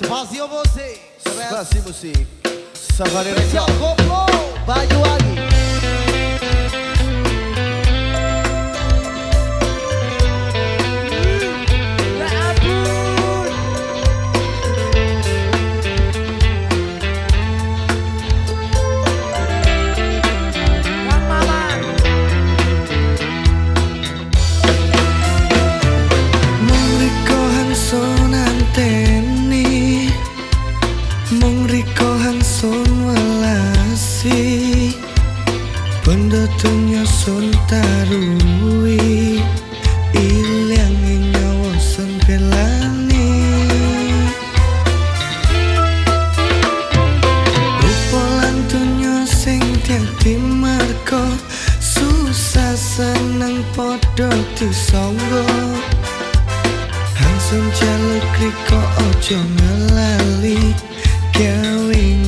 Spazio você. Spazio você. Spazio você. Spazio você. Spazio você. marko susah seneng podo tusonggo hansun jaluk riko ojo ngelali kawing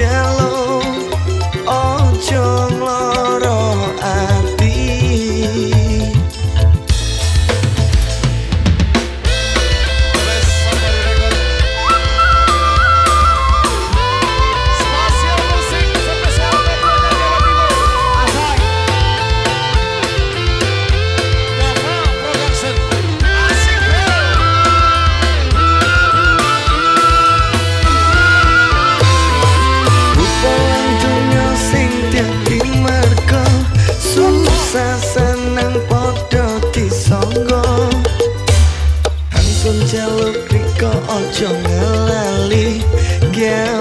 shallow. Ojo ngelali Gawe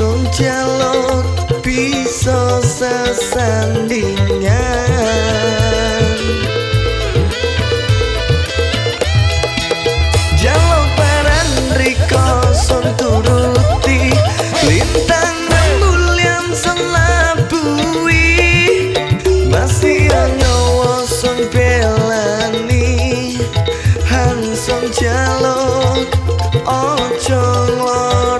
Langsung jaluk bisa sesandingan Jaluk paran riko son turuti Lintang rembulan son labui Masih nyawa son pelani Han jaluk Ojo ngloro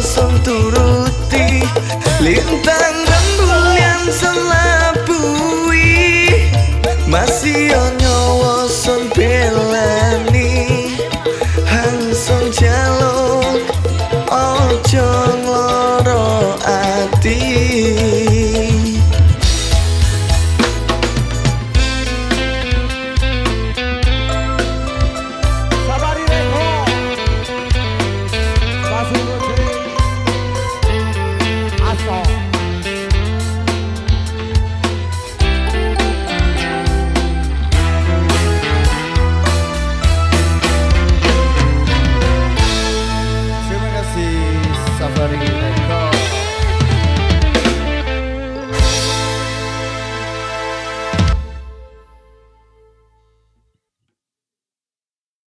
kosong turuti. Lintang rembulan selalu Buddy.